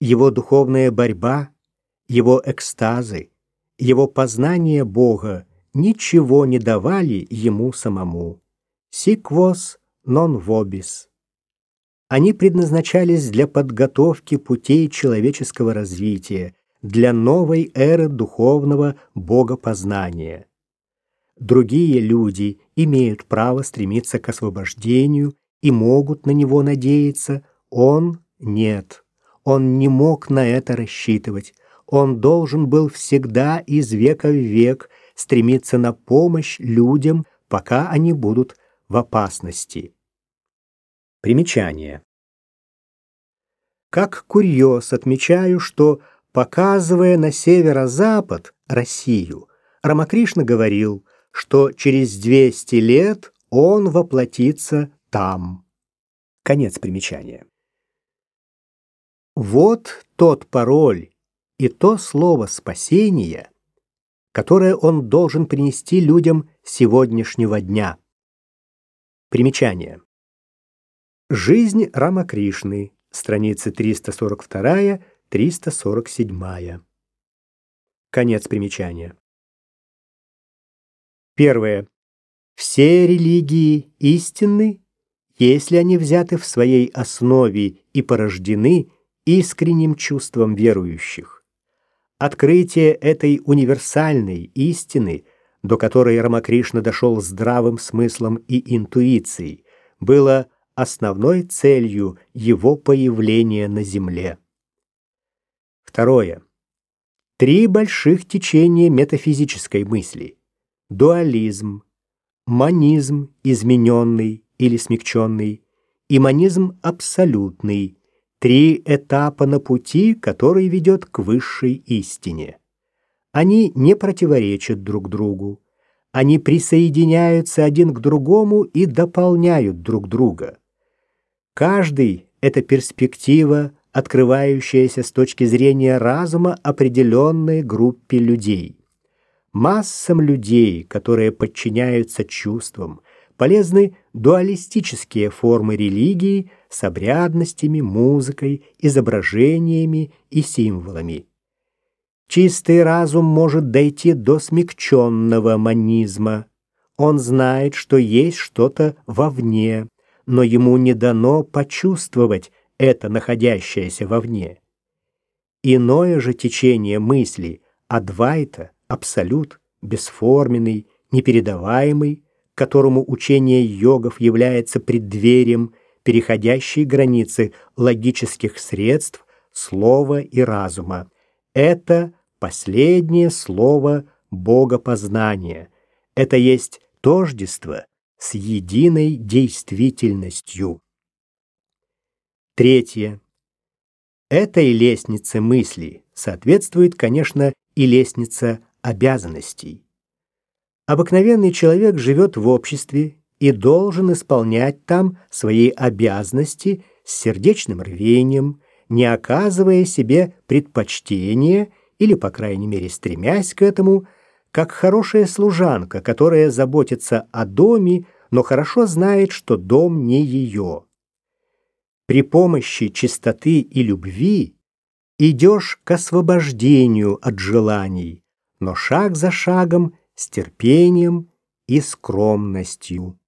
Его духовная борьба, его экстазы, его познание Бога ничего не давали ему самому. Сиквос нон вобис. Они предназначались для подготовки путей человеческого развития, для новой эры духовного богопознания. Другие люди имеют право стремиться к освобождению и могут на него надеяться, он нет. Он не мог на это рассчитывать. Он должен был всегда из века в век стремиться на помощь людям, пока они будут в опасности. Примечание. Как курьез отмечаю, что, показывая на северо-запад Россию, Рамакришна говорил, что через 200 лет он воплотится там. Конец примечания. Вот тот пароль и то слово спасения, которое он должен принести людям сегодняшнего дня. Примечание. Жизнь Рамакришны, страницы 342-347. Конец примечания. Первое. Все религии истинны, если они взяты в своей основе и порождены искренним чувством верующих. Открытие этой универсальной истины, до которой Рамакришна дошел здравым смыслом и интуицией, было основной целью его появления на Земле. Второе. Три больших течения метафизической мысли. Дуализм, манизм измененный или смягченный и манизм абсолютный. Три этапа на пути, который ведет к высшей истине. Они не противоречат друг другу. Они присоединяются один к другому и дополняют друг друга. Каждый — это перспектива, открывающаяся с точки зрения разума определенной группе людей. Массам людей, которые подчиняются чувствам, полезны дуалистические формы религии с обрядностями, музыкой, изображениями и символами. Чистый разум может дойти до смягченного манизма. Он знает, что есть что-то вовне, но ему не дано почувствовать это находящееся вовне. Иное же течение мысли, адвайта, абсолют, бесформенный, непередаваемый, которому учение йогов является преддверием переходящей границы логических средств, слова и разума. Это последнее слово богопознания. Это есть тождество с единой действительностью. Третье. Этой лестнице мысли соответствует, конечно, и лестница обязанностей. Обыкновенный человек живет в обществе и должен исполнять там свои обязанности с сердечным рвением, не оказывая себе предпочтения или, по крайней мере, стремясь к этому – как хорошая служанка, которая заботится о доме, но хорошо знает, что дом не ее. При помощи чистоты и любви идешь к освобождению от желаний, но шаг за шагом с терпением и скромностью.